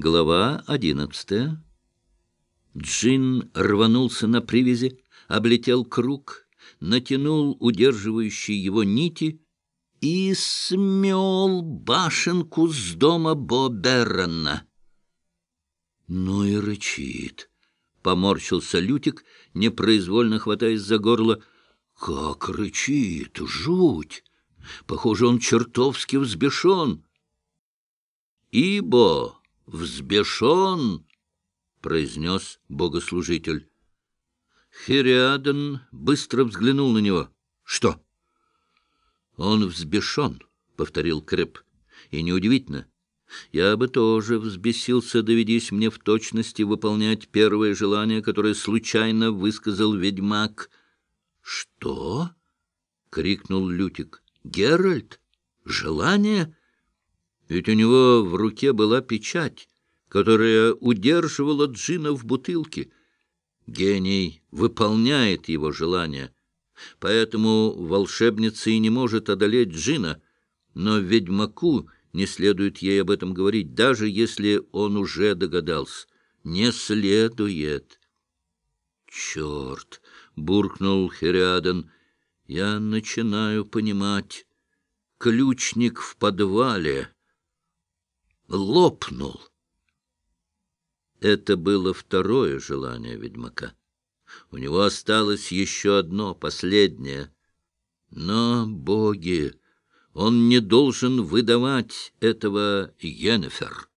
Глава одиннадцатая. Джин рванулся на привязи, облетел круг, натянул удерживающие его нити и смел башенку с дома Боберрона. Ну и рычит. Поморщился Лютик, непроизвольно хватаясь за горло. Как рычит! Жуть! Похоже, он чертовски взбешен. Ибо взбешен, — произнес богослужитель. Хириаден быстро взглянул на него. — Что? — Он взбешен, — повторил Крэп. — И неудивительно. Я бы тоже взбесился, доведись мне в точности выполнять первое желание, которое случайно высказал ведьмак. — Что? — крикнул Лютик. — Геральт? Желание? Ведь у него в руке была печать, которая удерживала джина в бутылке. Гений выполняет его желание, поэтому волшебница и не может одолеть джина, но ведьмаку не следует ей об этом говорить, даже если он уже догадался. Не следует. «Черт!» — буркнул Хериаден. «Я начинаю понимать. Ключник в подвале лопнул». Это было второе желание ведьмака. У него осталось еще одно, последнее. Но, боги, он не должен выдавать этого Йеннефер.